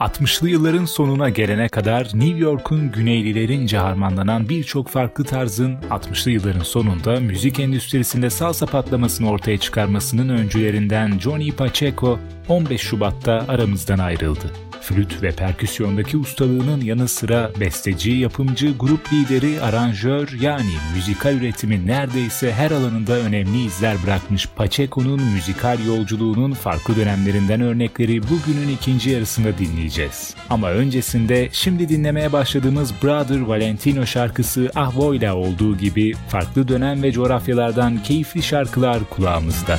60'lı yılların sonuna gelene kadar New York'un güneylilerince harmanlanan birçok farklı tarzın 60'lı yılların sonunda müzik endüstrisinde salsa patlamasını ortaya çıkarmasının öncülerinden Johnny Pacheco 15 Şubat'ta aramızdan ayrıldı flüt ve perküsyondaki ustalığının yanı sıra besteci, yapımcı, grup lideri, aranjör yani müzikal üretimin neredeyse her alanında önemli izler bırakmış Pacheco'nun müzikal yolculuğunun farklı dönemlerinden örnekleri bugünün ikinci yarısında dinleyeceğiz. Ama öncesinde şimdi dinlemeye başladığımız Brother Valentino şarkısı Ahvoyla olduğu gibi farklı dönem ve coğrafyalardan keyifli şarkılar kulağımızda.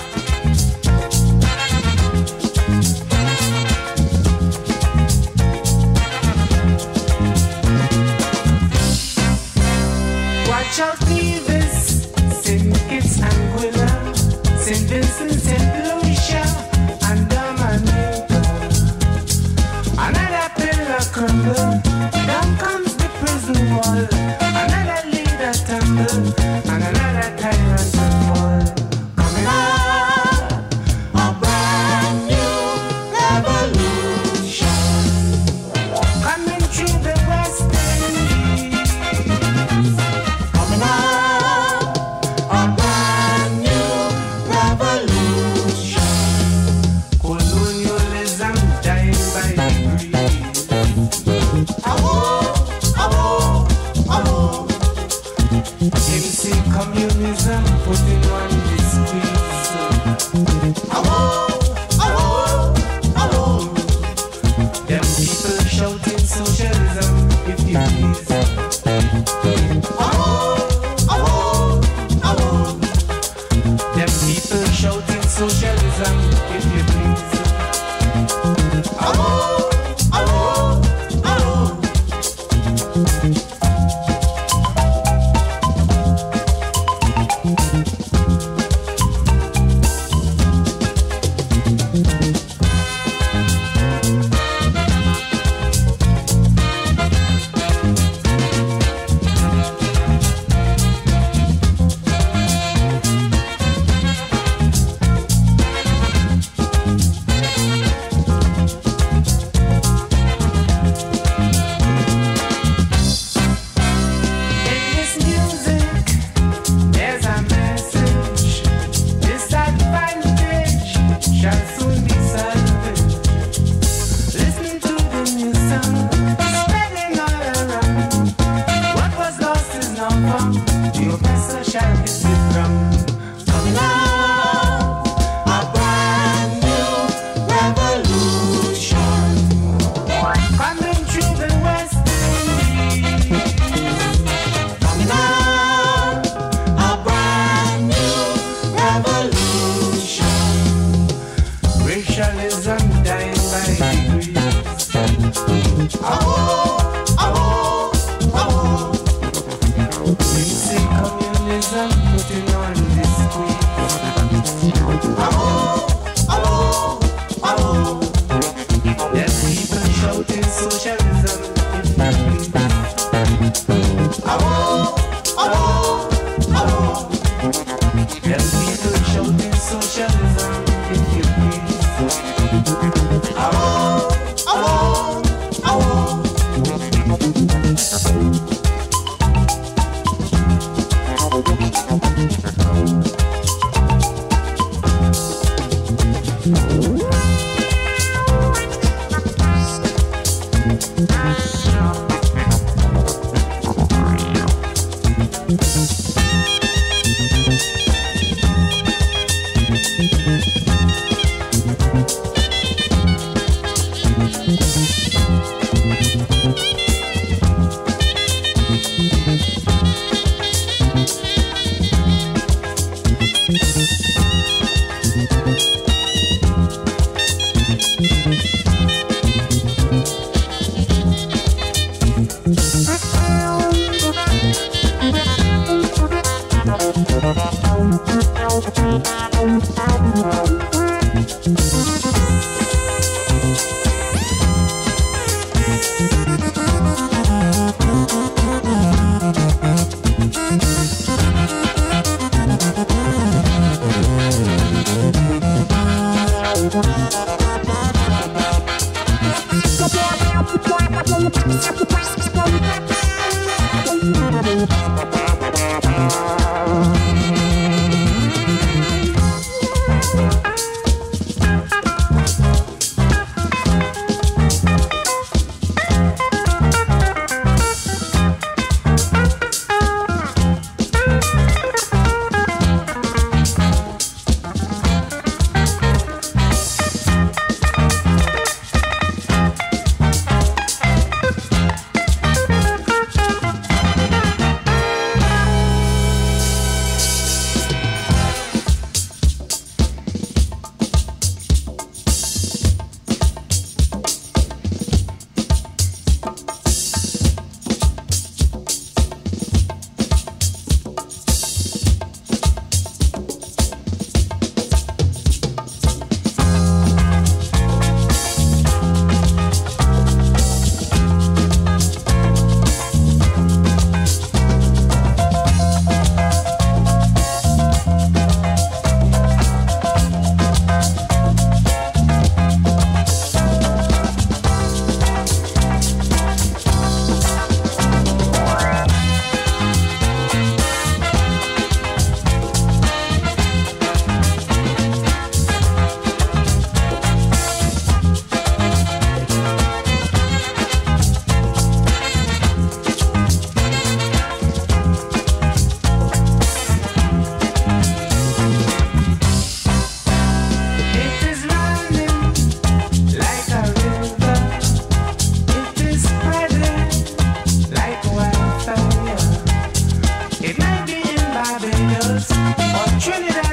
Trinidad.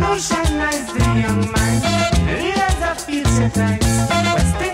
Motion nice, the young man. He has a future times.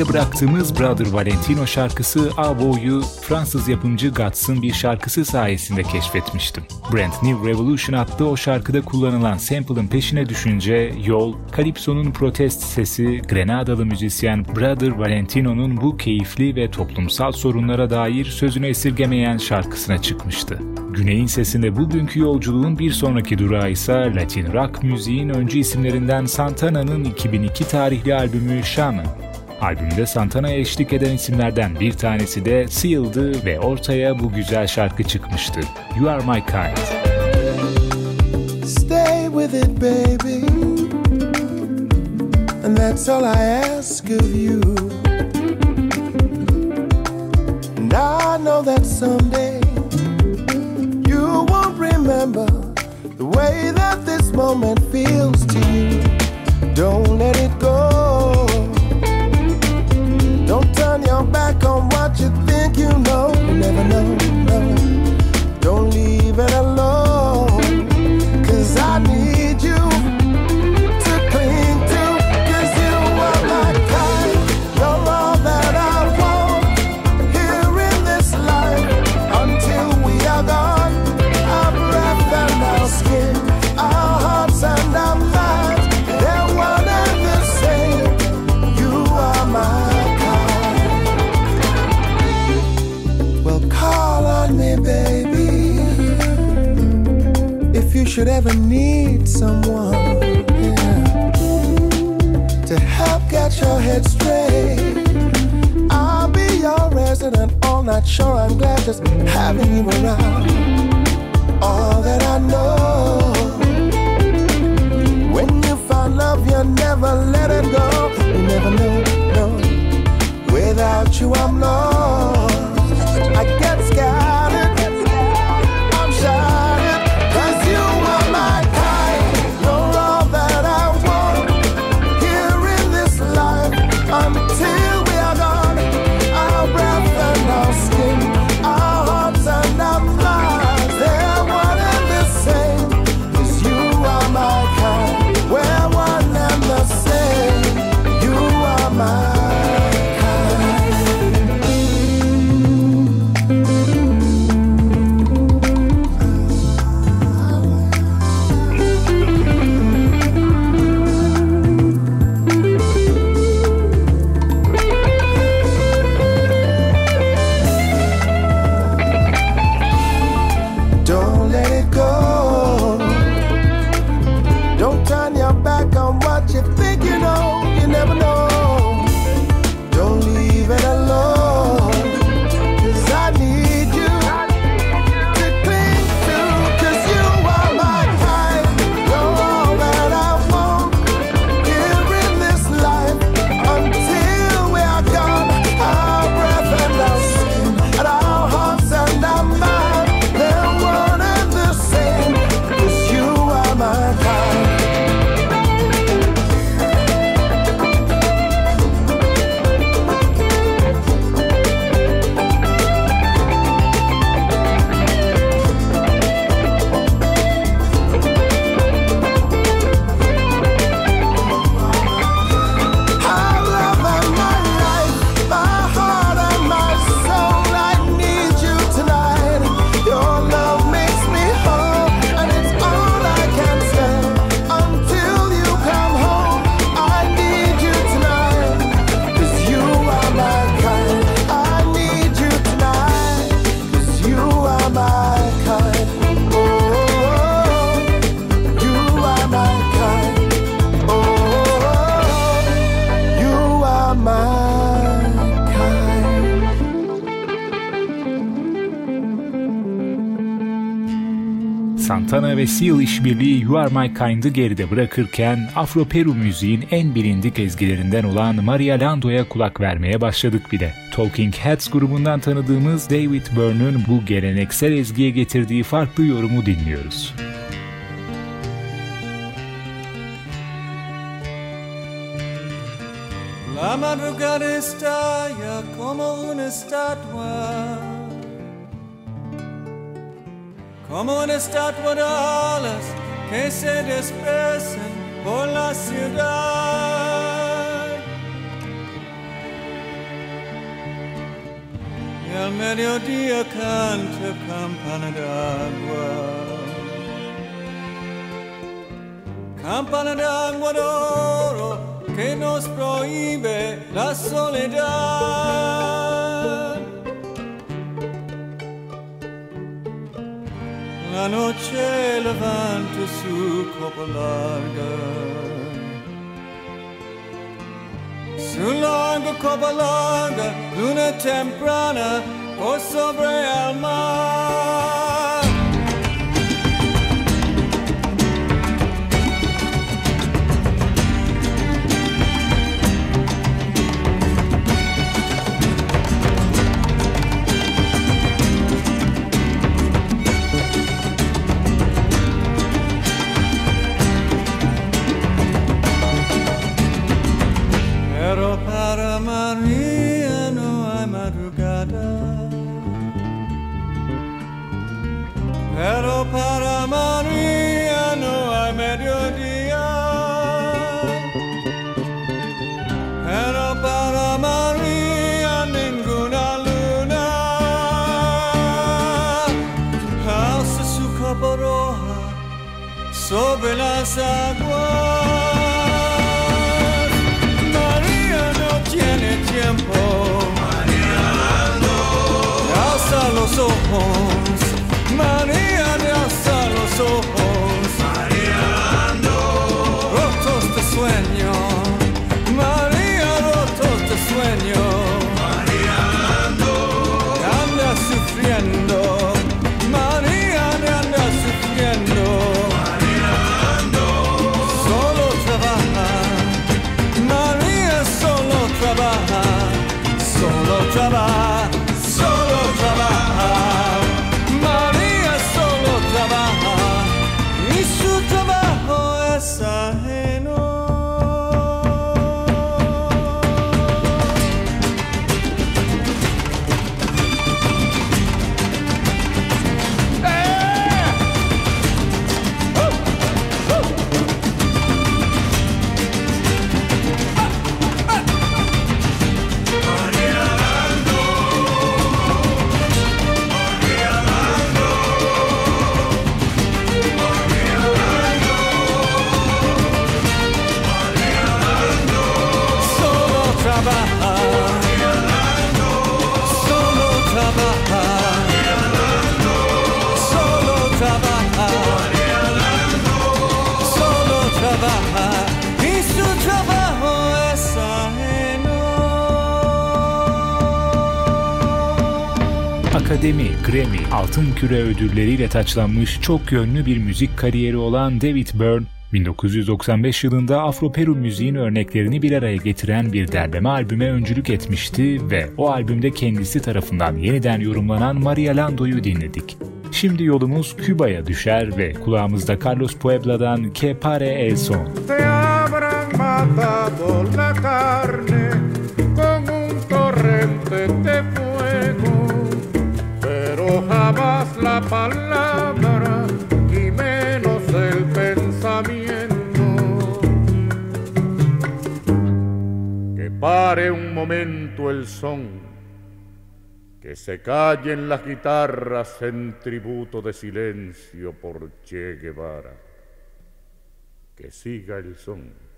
Geride bıraktığımız Brother Valentino şarkısı Avo'yu Fransız yapımcı Guts'ın bir şarkısı sayesinde keşfetmiştim. Brand New Revolution adlı o şarkıda kullanılan sample'ın peşine düşünce yol, Calypso'nun protest sesi, Grenadalı müzisyen Brother Valentino'nun bu keyifli ve toplumsal sorunlara dair sözünü esirgemeyen şarkısına çıkmıştı. Güney'in sesinde bugünkü yolculuğun bir sonraki durağı ise Latin rock müziğin öncü isimlerinden Santana'nın 2002 tarihli albümü Shaman. Albümde Santana'ya eşlik eden isimlerden bir tanesi de Seal'dı ve ortaya bu güzel şarkı çıkmıştı. You Are My Kind. Stay with it baby And that's all I ask of you And I know that someday You won't remember The way that this moment feels to you Don't let it go on what you think you know. You never know, no. Don't leave it alone. Ever need someone yeah, to help get your head straight. I'll be your resident all night. Sure, I'm glad just having you around. All that I know. When you find love, you never let it go. You never know, no. Without you, I'm lost. Ve Seal işbirliği You Are My Kind'ı geride bırakırken Afro-Peru müziğin en bilindik ezgilerinden olan Maria Lando'ya kulak vermeye başladık bile. Talking Heads grubundan tanıdığımız David Byrne'ın bu geleneksel ezgiye getirdiği farklı yorumu dinliyoruz. La madrugada está ya como una estatua como una estatua de alas que se dispersan por la ciudad. Y al mediodía canta campana de agua. Campana de agua de oro que nos prohíbe la soledad. La noche levanta su copa larga. Su larga copa larga, luna temprana, por sobre el mar. María no tiene tiempo. Alza los ojos. María alza los ojos. Grammy, Altın Küre ödülleriyle taçlanmış çok yönlü bir müzik kariyeri olan David Byrne, 1995 yılında Afro-Peru müziğin örneklerini bir araya getiren bir derleme albüme öncülük etmişti ve o albümde kendisi tarafından yeniden yorumlanan Maria Lando'yu dinledik. Şimdi yolumuz Küba'ya düşer ve kulağımızda Carlos Puebla'dan Que Pare El Son. te habrán matado la carne con un torrente de jamás la palabra y menos el pensamiento. Que pare un momento el son, que se callen las guitarras en tributo de silencio por Che Guevara que siga el son.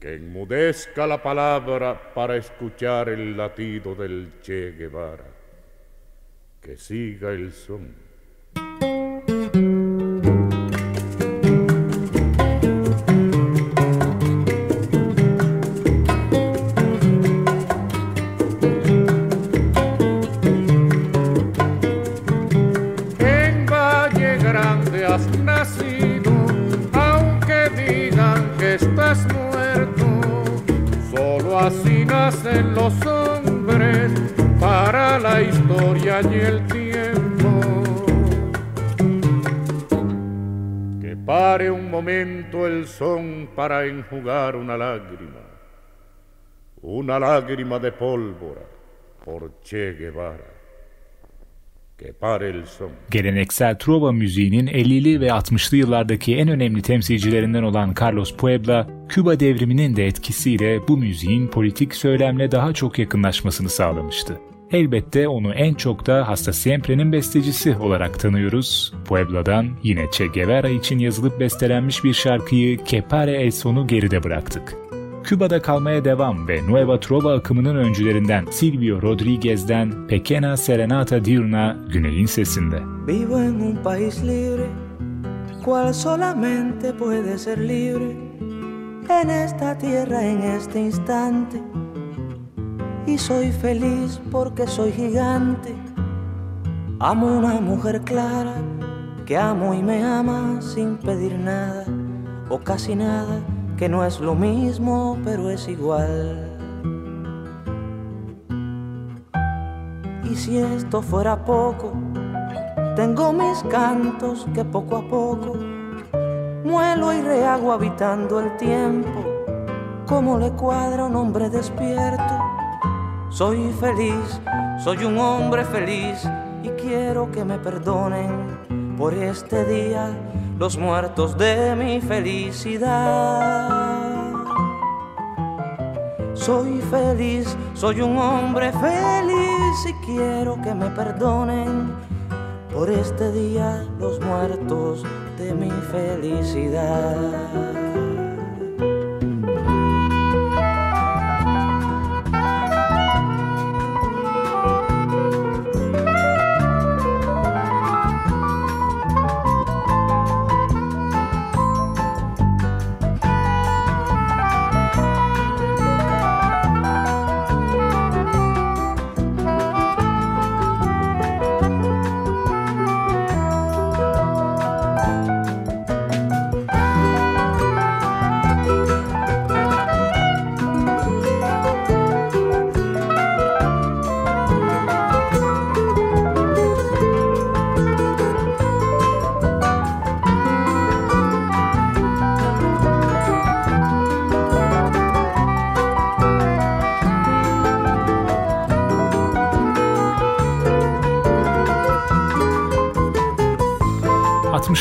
Que enmudezca la palabra para escuchar el latido del Che Guevara. Que siga el son. Son para enjugar una lágrima. Una lágrima de pólvora por Che Guevara. Geleneksel trova müziğinin 50'li ve 60'lı yıllardaki en önemli temsilcilerinden olan Carlos Puebla, Küba devriminin de etkisiyle bu müziğin politik söylemle daha çok yakınlaşmasını sağlamıştı. Elbette onu en çok da Hasta Siempre'nin bestecisi olarak tanıyoruz. Puebla'dan yine Che Guevara için yazılıp bestelenmiş bir şarkıyı Kepare El Son'u geride bıraktık. Küba'da kalmaya devam ve Nueva Trova akımının öncülerinden Silvio Rodriguez'den Pequena Serenata Diurna Güney'in sesinde. Vivo en un país libre, cual solamente puede ser libre en esta tierra en este instante. Y soy feliz porque soy gigante. Amo una mujer clara que amo y me ama sin pedir nada o casi nada que no es lo mismo, pero es igual. Y si esto fuera poco, tengo mis cantos que poco a poco muelo y rehago habitando el tiempo, como le cuadra un hombre despierto. Soy feliz, soy un hombre feliz y quiero que me perdonen por este día los muertos de mi felicidad. Soy feliz, soy un hombre feliz y quiero que me perdonen por este día los muertos de mi felicidad.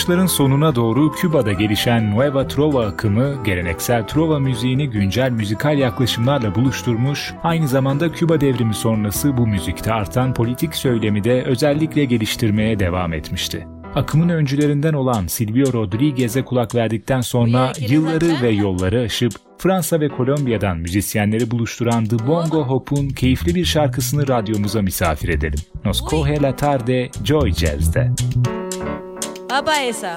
Altmışların sonuna doğru Küba'da gelişen Nueva Trova akımı geleneksel Trova müziğini güncel müzikal yaklaşımlarla buluşturmuş, aynı zamanda Küba devrimi sonrası bu müzikte artan politik söylemi de özellikle geliştirmeye devam etmişti. Akımın öncülerinden olan Silvio Rodriguez'e kulak verdikten sonra yılları ve yolları aşıp Fransa ve Kolombiya'dan müzisyenleri buluşturan The Bongo Hop'un keyifli bir şarkısını radyomuza misafir edelim. Nos coge la tarde Joy Jazz'de. Apa essa?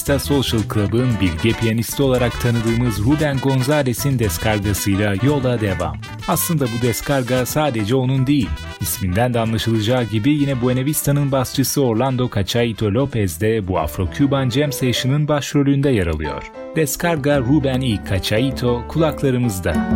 Fiesta Social Club'ın bilge piyanisti olarak tanıdığımız Ruben Gonzales'in deskargasıyla yola devam. Aslında bu deskarga sadece onun değil. İsminden de anlaşılacağı gibi yine Buena Vista'nın basçısı Orlando Cachaito Lopez de bu Afro-Cuban Jam Session'ın başrolünde yer alıyor. Descarga Ruben y Cachaito kulaklarımızda.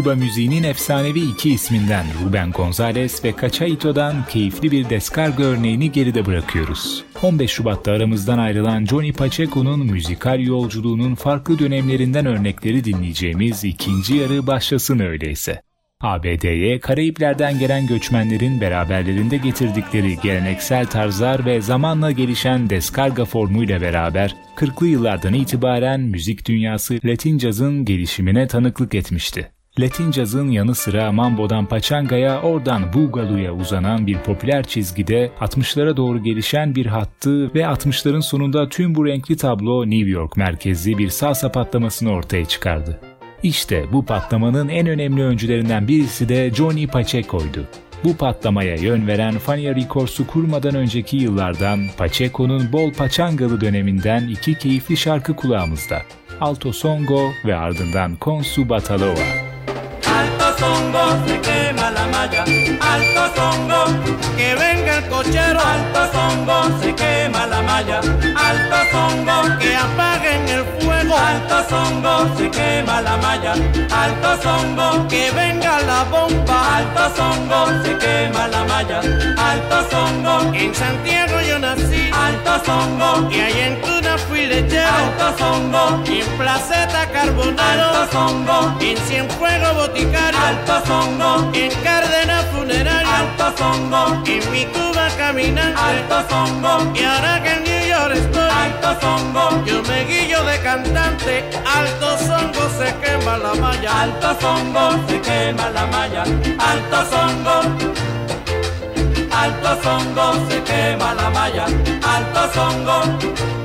Küba müziğinin efsanevi iki isminden Ruben Gonzalez ve Cachaito'dan keyifli bir deskarga örneğini geride bırakıyoruz. 15 Şubat'ta aramızdan ayrılan Johnny Pacheco'nun müzikal yolculuğunun farklı dönemlerinden örnekleri dinleyeceğimiz ikinci yarı başlasın öyleyse. ABD'ye Karayipler'den gelen göçmenlerin beraberlerinde getirdikleri geleneksel tarzlar ve zamanla gelişen deskarga formuyla beraber 40'lı yıllardan itibaren müzik dünyası Latin cazın gelişimine tanıklık etmişti. Latin cazın yanı sıra mambodan paçangaya oradan bugaluya uzanan bir popüler çizgide 60'lara doğru gelişen bir hattı ve 60'ların sonunda tüm bu renkli tablo New York merkezli bir salsa patlamasını ortaya çıkardı. İşte bu patlamanın en önemli öncülerinden birisi de Johnny Pacheco'ydu. Bu patlamaya yön veren Fania Records'u kurmadan önceki yıllardan Pacheco'nun bol paçangalı döneminden iki keyifli şarkı kulağımızda. Alto Songo ve ardından Konsu Bataloa. Songo, se quema la malla. Alto songo, que venga el cochero. Alto songo, se quema la malla. Alto songo, que apaguen el fuego. Alto songo, se quema la malla. Alto songo, que venga la bomba. Alto songo, se quema la malla. Alto songo, en Santiago yo nací. Alto songo, y ahí Alto songo, en Placeta Carbonero. Alto songo, en Cienfuegos Boticario. Alto songo, en Cárdenas Funerario. Alto songo, en mi Cuba caminante. Alto songo, y ahora que en New York estoy. Alto songo, yo me guillo de cantante. Alto songo se quema la malla. Alto songo se quema la malla. Alto songo. Alto songo se quema la malla. Alto songo.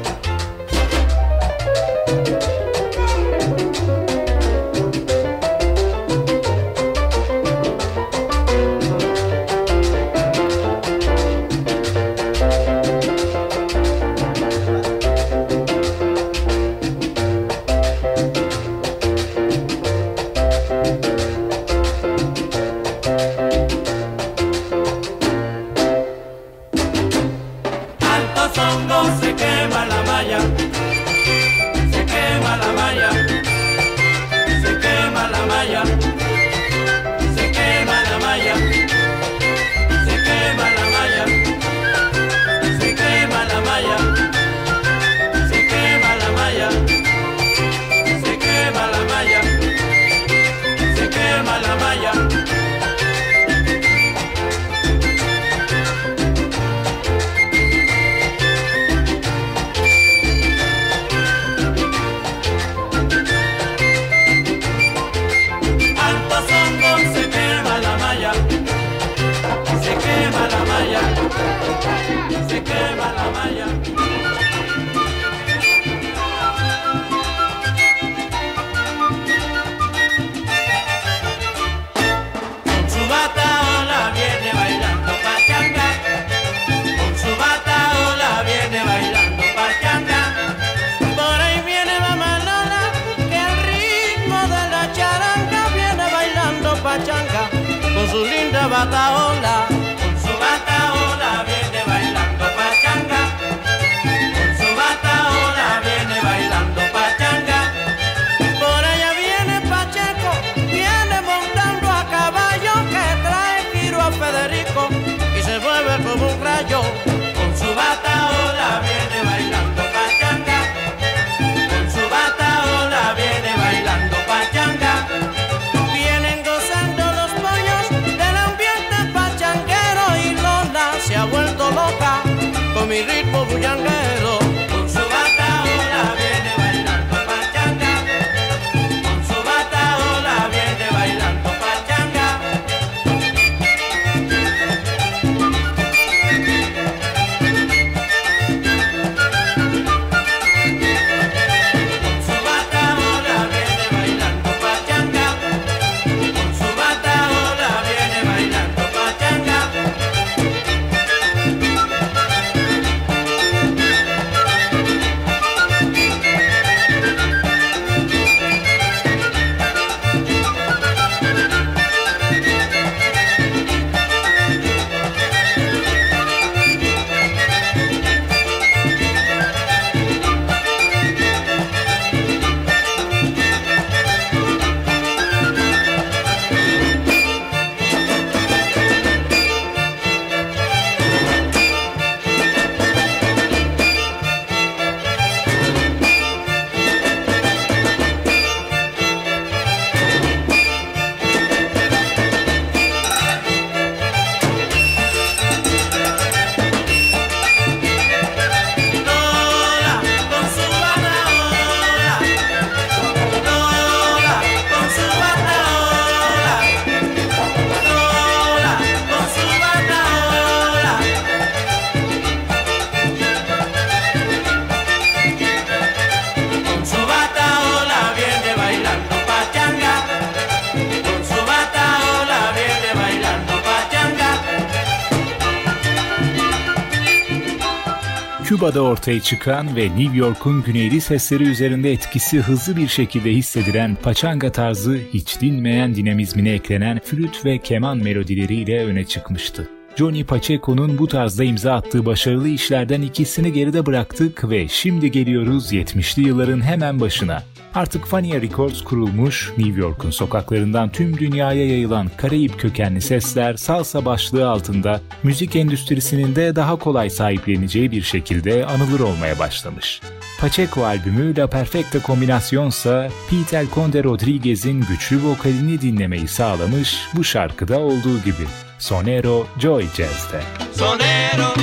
Küba'da ortaya çıkan ve New York'un güneyli sesleri üzerinde etkisi hızlı bir şekilde hissedilen paçanga tarzı hiç dinmeyen dinamizmine eklenen flüt ve keman melodileriyle öne çıkmıştı. Johnny Pacheco'nun bu tarzda imza attığı başarılı işlerden ikisini geride bıraktık ve şimdi geliyoruz 70'li yılların hemen başına. Artık Fania Records kurulmuş, New York'un sokaklarından tüm dünyaya yayılan Karayip kökenli sesler salsa başlığı altında müzik endüstrisinin de daha kolay sahipleneceği bir şekilde anılır olmaya başlamış. Pacheco albümü La Perfecta Combinacion'sa Peter Conde Rodriguez'in güçlü vokalini dinlemeyi sağlamış bu şarkıda olduğu gibi. Sonero Joy Jazz'de. Sonero,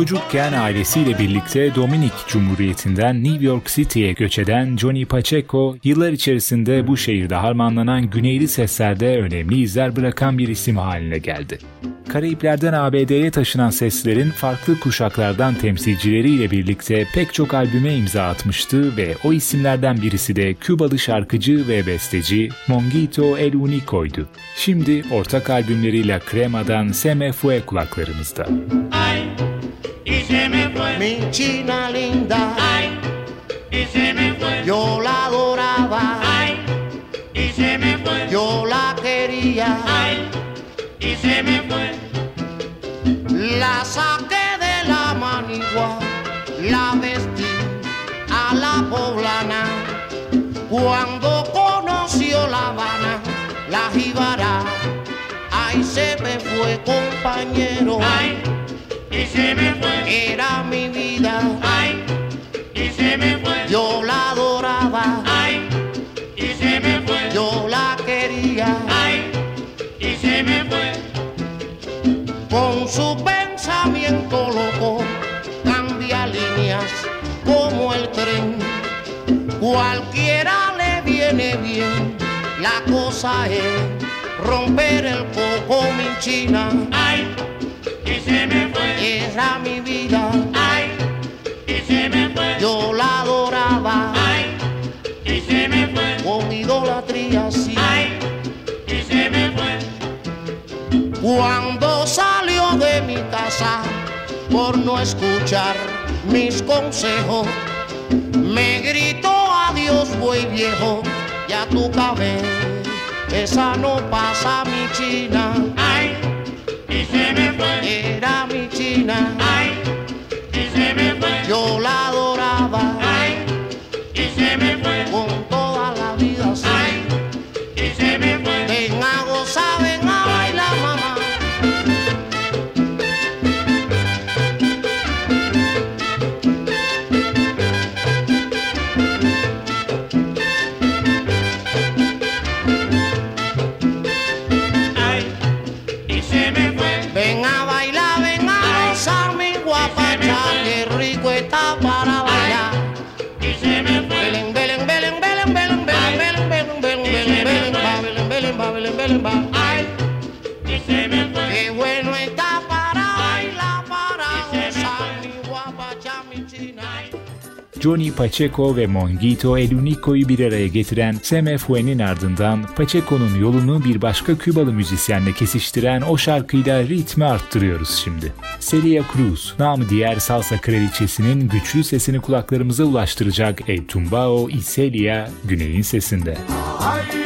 Çocukken ailesiyle birlikte Dominik Cumhuriyeti'nden New York City'ye göç eden Johnny Pacheco, yıllar içerisinde bu şehirde harmanlanan güneyli seslerde önemli izler bırakan bir isim haline geldi. Karayiplerden ABD'ye taşınan seslerin farklı kuşaklardan temsilcileriyle birlikte pek çok albüme imza atmıştı ve o isimlerden birisi de Kübalı şarkıcı ve besteci Monguito El Unico'ydu. Şimdi ortak albümleriyle Crema'dan Se Me Fue kulaklarımızda. Ay, y se me fue. Mi china linda, Ay, y se me fue. yo la adoraba, Ay, y se me fue. yo la quería, Ay, y se me fue. La saqué de la manigua, la vestí a la poblana. Cuando conoció La Habana, la jíbara, ahí se me fue compañero. Ay, y se me fue. Era mi vida, Ay, y se me fue. yo la adoraba, Ay, y se me fue. yo la quería. Ay, y se me fue. Con su pensamiento loco cambia líneas como el tren. Cualquiera le viene bien, la cosa es romper el coco, mi china. Ay, y se me fue. Era mi vida, Ay, y se me fue. yo la adoraba Ay, y se me fue. con idolatría, sí. Ay, y se me fue. Cuando salió de mi casa por no escuchar mis consejos, me gritó adiós, buey viejo, ya tu cabeza no pasa mi china, Ay. Era mi china, Ay, y se me fue. yo la Johnny Pacheco ve Monguito El Unico'yu bir araya getiren Se Fue'nin ardından Pacheco'nun yolunu bir başka Kübalı müzisyenle kesiştiren o şarkıyla ritmi arttırıyoruz şimdi. Celia Cruz, namı diğer salsa kraliçesinin güçlü sesini kulaklarımıza ulaştıracak El Tumbao y Celia Güney'in sesinde. Ay,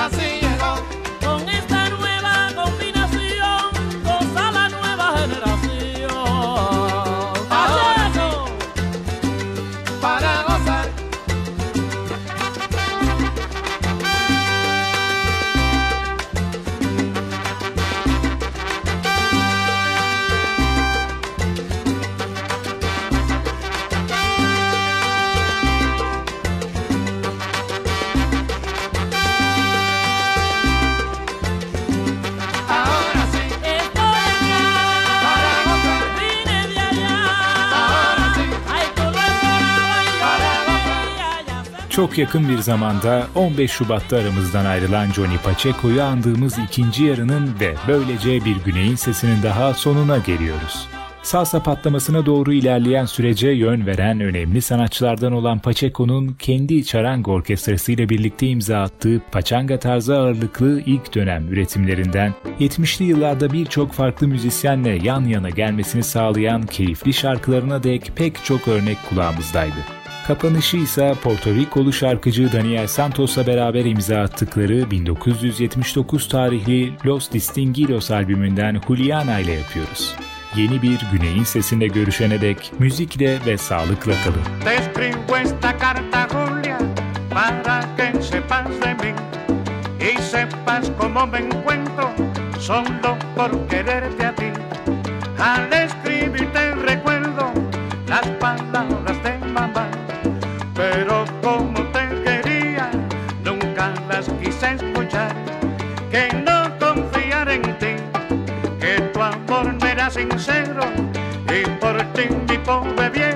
casei çok yakın bir zamanda 15 Şubat'ta aramızdan ayrılan Johnny Pacheco'yu andığımız ikinci yarının ve böylece bir güneyin sesinin daha sonuna geliyoruz. Salsa patlamasına doğru ilerleyen sürece yön veren önemli sanatçılardan olan Pacheco'nun kendi çarang orkestrasıyla birlikte imza attığı paçanga tarzı ağırlıklı ilk dönem üretimlerinden 70'li yıllarda birçok farklı müzisyenle yan yana gelmesini sağlayan keyifli şarkılarına dek pek çok örnek kulağımızdaydı. Kapanışı ise Porto Rikolu şarkıcı Daniel Santos'la beraber imza attıkları 1979 tarihli Los Distinguidos albümünden Juliana ile yapıyoruz. Yeni bir güneyin sesinde görüşene dek müzikle ve sağlıkla kalın. solo por quererte a ti. Al escribir people baby.